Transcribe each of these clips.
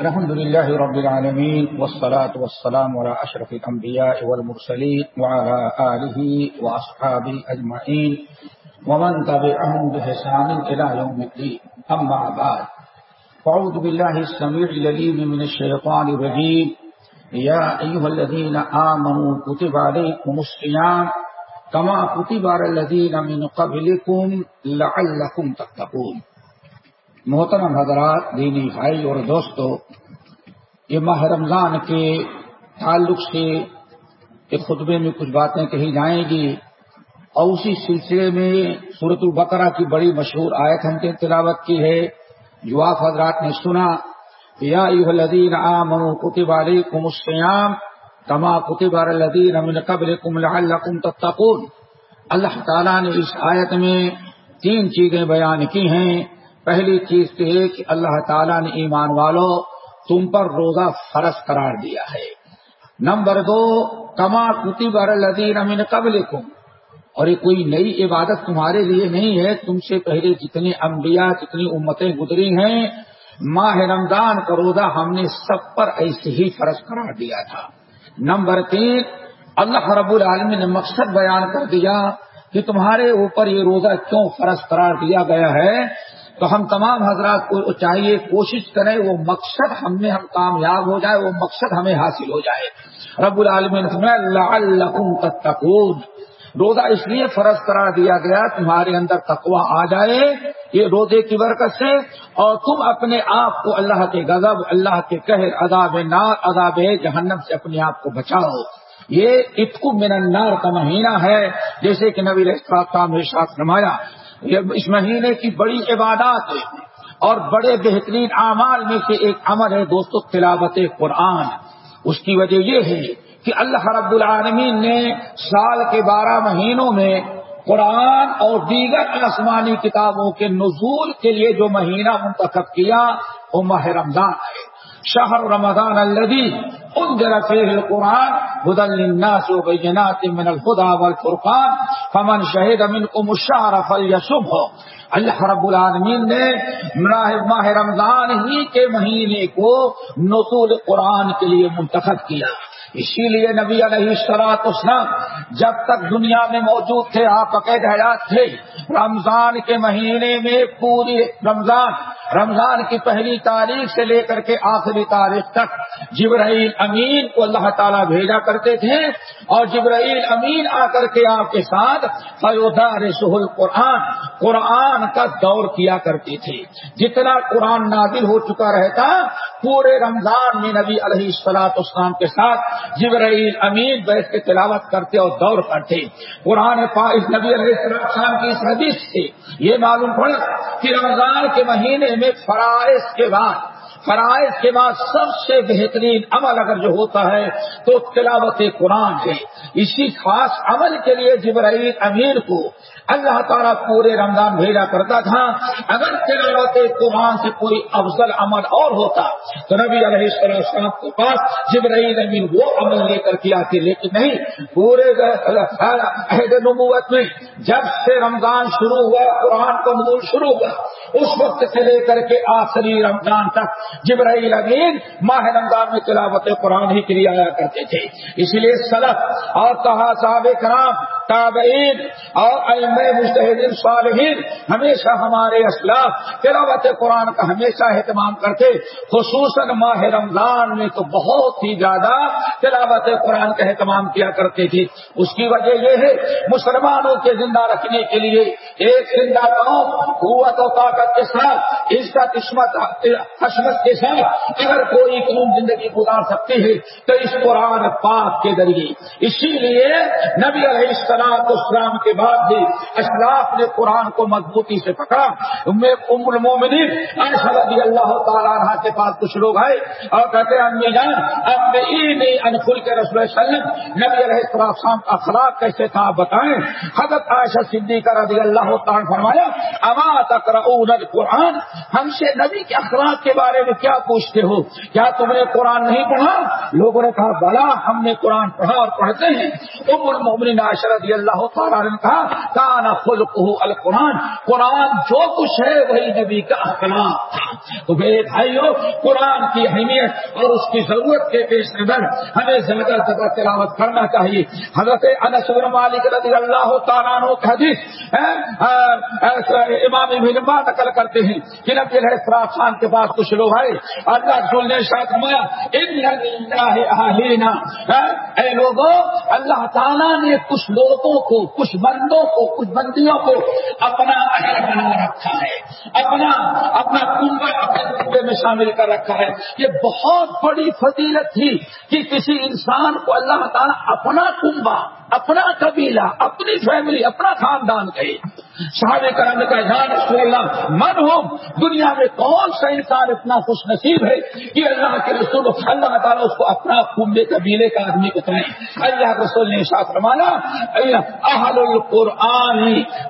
الحمد لله رب العالمين والصلاة والسلام على أشرف الأنبياء والمرسلين وعلى آله وأصحابه أجمعين ومن تبعهم بحسان إلى يوم الدين. أما بعد فعوذ بالله السميع الذين من الشيطان الرجيم. يا أيها الذين آمنوا كتب عليكم الصيام كما كتب على الذين من قبلكم لعلكم تتقون. محترم حضرات، دینی بھائی اور دوستو، یہ ماہ رمضان کے تعلق سے ایک خطبے میں کچھ باتیں کہی جائیں گی اور اسی سلسلے میں صورت البقرہ کی بڑی مشہور آیت ہم نے تلاوت کی ہے، جو آپ حضرات نے سنا، یا الدین عام کتب علیکم السیام کما کتب الدین امن قبل کم لعلکم تتقون۔ اللہ تعالیٰ نے اس آیت میں تین چیزیں بیان کی ہیں۔ پہلی چیز تو یہ کہ اللہ تعالیٰ نے ایمان والوں تم پر روزہ فرض قرار دیا ہے۔ نمبر دو، کما کتی بر لدین امین قبل اور یہ کوئی نئی عبادت تمہارے لیے نہیں ہے، تم سے پہلے جتنی انبیاء، جتنی امتیں گزری ہیں، ماہ رمضان کا روزہ ہم نے سب پر ایسے ہی فرض قرار دیا تھا۔ نمبر تین، اللہ رب العالمین نے مقصد بیان کر دیا کہ تمہارے اوپر یہ روزہ کیوں فرض قرار دیا گیا ہے؟ تو ہم تمام حضرات کو چاہیے کوشش کریں وہ مقصد ہم میں ہم کامیاب ہو جائے، وہ مقصد ہمیں حاصل ہو جائے۔ رب العالمین تتقون۔ روزہ اس لیے فرض قرار دیا گیا، تمہارے اندر تقوا آ جائے یہ روزے کی برکت سے، اور تم اپنے آپ کو اللہ کے غضب، اللہ کے قہر، عذاب نار، عذاب جہنم سے اپنے آپ کو بچاؤ۔ یہ اتکو من النار کا مہینہ ہے، جیسے کہ نبی کا ساتھ نمایا اس مہینے کی بڑی عبادات ہے اور بڑے بہترین اعمال میں سے ایک عمل ہے دوستو تلاوت قرآن۔ اس کی وجہ یہ ہے کہ اللہ رب العالمین نے سال کے بارہ مہینوں میں قرآن اور دیگر آسمانی کتابوں کے نزول کے لیے جو مہینہ منتخب کیا وہ ماہ رمضان ہے۔ شہر رمضان الذي انذر فيه القرآن هدى للناس وبينات من الهدى والفرقان. فمن شهد منكم الشهر فليصمه. اللہ رب العالمین نے ماہ رمضان ہی کے مہینے کو نزول قرآن کے لیے منتخب کیا۔ اسی لیے نبی علیہ سلاط اسلام جب تک دنیا میں موجود تھے، آپ عقید حیات تھے، رمضان کے مہینے میں پوری رمضان رمضان کی پہلی تاریخ سے لے کر کے آخری تاریخ تک جبرائیل امین کو اللہ تعالیٰ بھیجا کرتے تھے اور جبرائیل امین آ کر کے آپ کے ساتھ فیودا رسول قرآن قرآن کا دور کیا کرتے تھے۔ جتنا قرآن نازل ہو چکا رہتا پورے رمضان میں نبی علیہ السلاط اسلام کے ساتھ جبرائیل امین بیٹھ کے تلاوت کرتے اور دور کرتے۔ قرآن نبی علیہ السلام کی اس حدیث سے یہ معلوم پڑا کہ رمضان کے مہینے میں فرائض کے بعد فرائض کے بعد سب سے بہترین عمل اگر جو ہوتا ہے تو تلاوت قرآن ہے۔ اسی خاص عمل کے لیے جبرائیل امیر کو اللہ تعالیٰ پورے رمضان بھیجا کرتا تھا۔ اگر تلاوت قرآن سے کوئی افضل عمل اور ہوتا تو نبی علیہ السلام کے پاس جبرائیل امین وہ عمل لے کر کے آتے۔ لیکن نہیں، پورے عہد نبوت میں جب سے رمضان شروع ہوا، قرآن کو نور شروع ہوا، اس وقت سے لے کر کے آخری رمضان تک جبرائیل امین ماہ رمضان میں تلاوت قرآن ہی کے لیے آیا کرتے تھے۔ اس لیے سلف اور کہا صاحب کرام تابعین اور مستحدین صالحین ہمیشہ ہمارے اسلاف تلاوت قرآن کا ہمیشہ اہتمام کرتے، خصوصاً ماہ رمضان میں تو بہت ہی زیادہ تلاوت قرآن کا اہتمام کیا کرتے تھے۔ اس کی وجہ یہ ہے، مسلمانوں کے زندہ رکھنے کے لیے ایک زندہ قوم قوت و طاقت کے ساتھ اس کا قسمت کے ساتھ اگر کوئی قوم زندگی گزار سکتی ہے تو اس قرآن پاک کے ذریعے۔ اسی لیے نبی علیہ السلام اسلام کے بعد بھی اسلاف نے قرآن کو مضبوطی سے پکڑا۔ میں ام المومنین رضی اللہ تعالیٰ عنہ کے پاس کچھ لوگ آئے اور کہتے ہیں امی جان، اب انخل کے رسول وسلم، نبی علیہ السلام کا اخلاق کیسے تھا بتائیں۔ حضرت عائشہ صدیقہ رضی اللہ تعالیٰ فرمایا، اما تقرؤون القرآن؟ ہم سے نبی کے اخلاق کے بارے میں کیا پوچھتے ہو؟ کیا تم نے قرآن نہیں پڑھا؟ لوگوں نے کہا، بلا، ہم نے قرآن پڑھا اور پڑھتے ہیں۔ ام المومنین عائشہ رضی اللہ تعالیٰ نے کہا، کانا خلق القرآن. قرآن جو کچھ ہے وہی نبی کا اخلاق تو میرے بھائیو، قرآن کی اہمیت اور اس کی ضرورت کے پیش نظر ہمیں زیادہ زیادہ تلاوت کرنا چاہیے۔ حضرت انس مالک رضی اللہ تعالیٰ کا حدیث امام بھجبا نقل کرتے ہیں کہ نبی علیہ السلام خان کے پاس کچھ لوگ آئے۔ اللہ رسول نے شاید اے لوگوں اللہ تعالیٰ نے کچھ لوگ لوگوں کو، کچھ بندوں کو، کچھ بندیوں کو اپنا اہل بنا رکھا ہے۔ اپنا اپنا کنبا اپنے کنبے میں شامل کر رکھا ہے۔ یہ بہت بڑی فضیلت تھی کہ کسی انسان کو اللہ تعالیٰ اپنا کنبا اپنا قبیلہ، اپنی فیملی اپنا خاندان کہے صحابہ کرام کا جان رسول اللہ، من ہو، دنیا میں کون سا انسان اتنا خوش نصیب ہے کہ اللہ کے رسول، اللہ تعالیٰ اس کو اپنا کنبے قبیلے کا آدمی بتائیں اللہ کے رسول نے ساتھ رمانا اہل القرآن،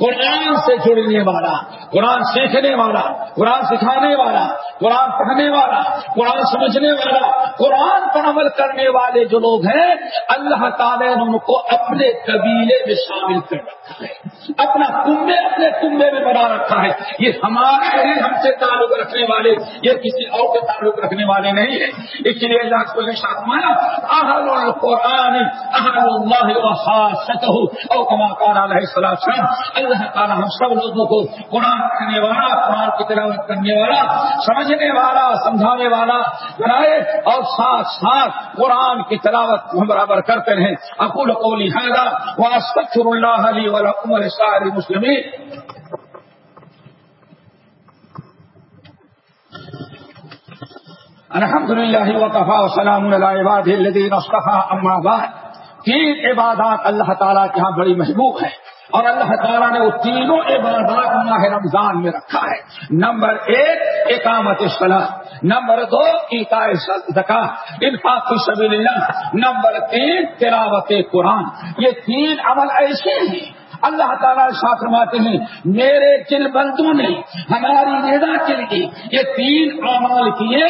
قرآن سے جڑنے والا، قرآن سیکھنے والا، قرآن سکھانے والا، قرآن پڑھنے والا، قرآن سمجھنے والا، قرآن پر عمل کرنے والے جو لوگ ہیں، اللہ تعالیٰ نے ان کو اپنے اپنے قبیلے میں شامل کر رکھا ہے۔ اپنا کنبے اپنے کنبے میں بنا رکھا ہے۔ یہ ہمارے ہم سے تعلق رکھنے والے، یہ کسی اور سے تعلق رکھنے والے نہیں ہیں۔ اس لیے اللہ کو نے ساتھ مانا، اہل القرآن، اہل اللہ خاص او کما کار علیہ السلام اللہ تعالیٰ ہم سب لوگوں کو قرآن پڑھنے والا، قرآن کی تلاوت کرنے والا، سمجھنے والا، سمجھانے والا بنائے۔ اور ساتھ ساتھ قرآن کی تلاوت ہم برابر کرتے رہیں۔ اکول قولی هذا، واستغفر الله لي ولكم ولسائر المسلمين الحمد لله وكفى وسلام على عباده الذين اصطفى اما بعد۔ تین عبادات اللہ تعالیٰ کے ہاں بڑی محبوب ہے اور اللہ تعالیٰ نے وہ تینوں عبادات ماہ رمضان میں رکھا ہے۔ نمبر ایک، اقامت صلاح نمبر دو زکا انفاق سبیل اللہ۔ نمبر تین، تلاوت قرآن۔ یہ تین عمل ایسے ہیں اللہ تعالیٰ ساتھ فرماتے ہیں، میرے چل بندوں نے ہماری رضا کے لیے یہ تین اعمال کیے،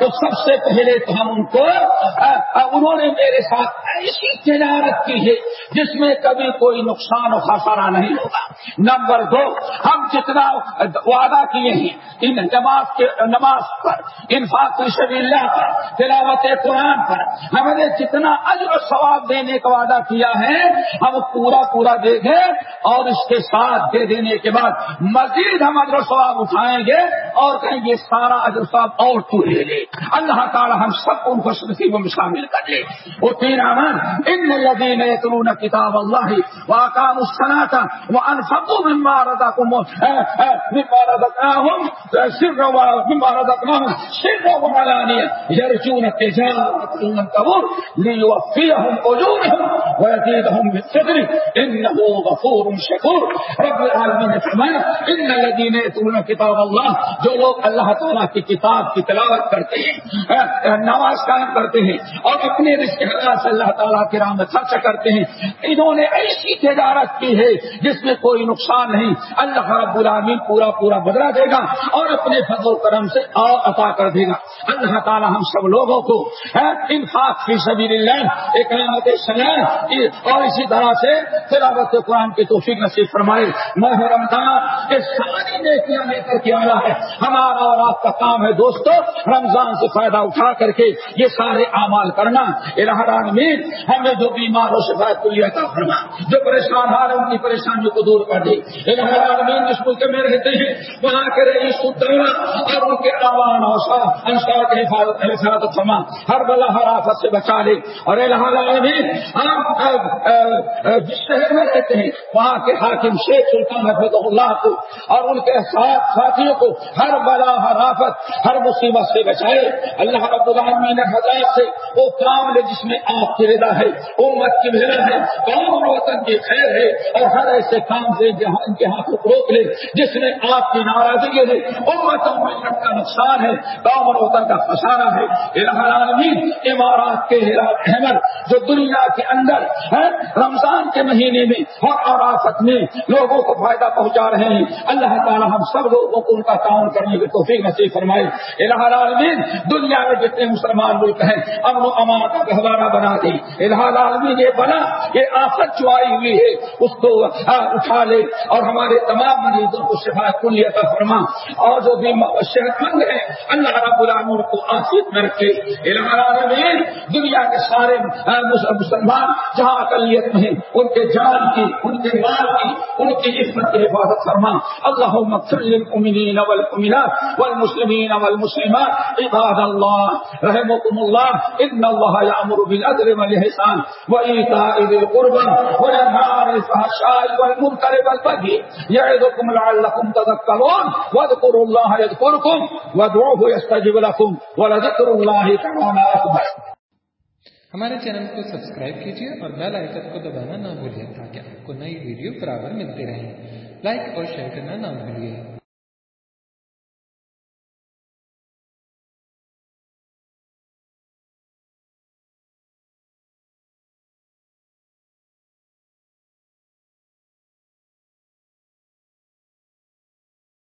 تو سب سے پہلے تو ہم ان کو انہوں نے میرے ساتھ ایسی تجارت کی ہے، جس میں کبھی کوئی نقصان و خسارہ نہیں ہوگا۔ نمبر دو، ہم جتنا وعدہ کیے ہیں، ان نماز کے، نماز پر، انفاق شبی اللہ پر، تلاوت قرآن پر، ہم نے جتنا اجر و ثواب دینے کا وعدہ کیا ہے، ہم پورا پورا دیکھیں اور اس کے ساتھ دے دینے کے بعد مزید ہم اجر ثواب اٹھائیں گے اور کہیں گے سارا اجر ثواب اور تو لے لے۔ اللہ تعالیٰ ہم سب کو ان کو نصیبوں میں شامل کر لے۔ وہ تین امن ان لدین ترون کتاب اللہ واقام الصلاة وانفقوا مما رزقهم مما رزقناهم سرا ومما رزقناهم سرا وعلانية يرجون تجارة لن تبور ليوفيهم اجورهم ويزيدهم من فضله انه غفور شکور رب العالمین نے فرمایا، ان الذین یتلون کتاب اللہ، جو لوگ اللہ تعالیٰ کی کتاب کی تلاوت کرتے ہیں نماز قائم کرتے ہیں، اور اپنے رشتے سے اللہ تعالیٰ کی راہ میں خرچ کرتے ہیں، انہوں نے ایسی تجارت کی ہے جس میں کوئی نقصان نہیں۔ اللہ رب العالمین پورا پورا بدلا دے گا اور اپنے فضل و کرم سے اور عطا کر دے گا۔ اللہ تعالیٰ ہم سب لوگوں کو انفاق فی سبیل اللہ، اقامت سلام اور اسی طرح سے تلاوت قرآن کی توفیق نصیب فرمائے۔ ماہ رمضان کے ساری نیکیاں لے کر کے آیا ہے۔ ہمارا اور آپ کا کام ہے دوستو، رمضان سے فائدہ اٹھا کر کے یہ سارے اعمال کرنا۔ العالمین، ہمیں جو بیمار ہو شفایت کو لیا تھا فرما، جو پریشان آ رہے ان کی پریشانیوں کو دور کر دے۔ العالمین، جس ملک میں رہتے ہیں، وہاں کے رہی اور ان کے عوام انصار کے حفاظت حفاظت فرما۔ ہر بلا ہر آفت سے بچا لے۔ اور العالمین ہم جس شہر میں رہتے ہیں وہاں کے حاکم شیخ سلطان حفظ اللہ کو اور ان کے ساتھ ساتھیوں کو ہر بلا، ہر آفت، ہر مصیبت سے بچائے۔ اللہ رب العالمین حضرات سے، وہ کام لے جس میں آپ کی رضا ہے، امت کی محنت ہے، قوم اور وطن کی خیر ہے۔ اور ہر ایسے کام زبان سے ان کے ہاتھوں کو روک لے، جس نے آپ کی ناراضگی ہے۔ امتوں میں کا نقصان ہے، قوم وطن کا خسارہ ہے۔ عمارات کے احمد، جو دنیا کے اندر ہے رمضان کے مہینے میں ہر اور آفت میں لوگوں کو فائدہ پہنچا رہے ہیں۔ اللہ تعالیٰ ہم سب لوگوں کو ان کا تعاون کرنے کی توفیق نصیب فرمائے۔ الہ العالمین، دنیا میں جتنے مسلمان ملک ہیں، امن و امان کا گہوارہ بنا دے الہ العالمین، یہ بنا، یہ آفت جو آئی ہوئی ہے، اس کو اٹھا لے اور ہمارے تمام مریضوں کو شفا کلیت فرما۔ اور جو بھی صحت مند ہے اللہ رب العالمین کو آفیت میں رکھے۔ الہ العالمین، دنیا کے سارے مسلمان جہاں اقلیت میں ان کے جان کی ان کے مال کی ان کی عصمت کی حفاظت فرما۔ اللہ للمؤمنین والمؤمنات والمسلمین والمسلمات۔ عباد اللہ رحمكم اللہ، ان اللہ یامر بالعدل والاحسان وایتاء ذی القربى وینهى عن الفحشاء والمنکر والبغي یعظکم لعلکم تذکرون۔ واذکروا اللہ یذکرکم، وادعوه یستجب لكم ولذکر اللہ تعالی اکبر۔ ہمارے چینل کو سبسکرائب کیجیے اور بیل آئکن کو دبانا نہ بھولیے تاکہ آپ کو نئی ویڈیو برابر ملتے رہیں لائک اور شیئر کرنا نہ بھولیے۔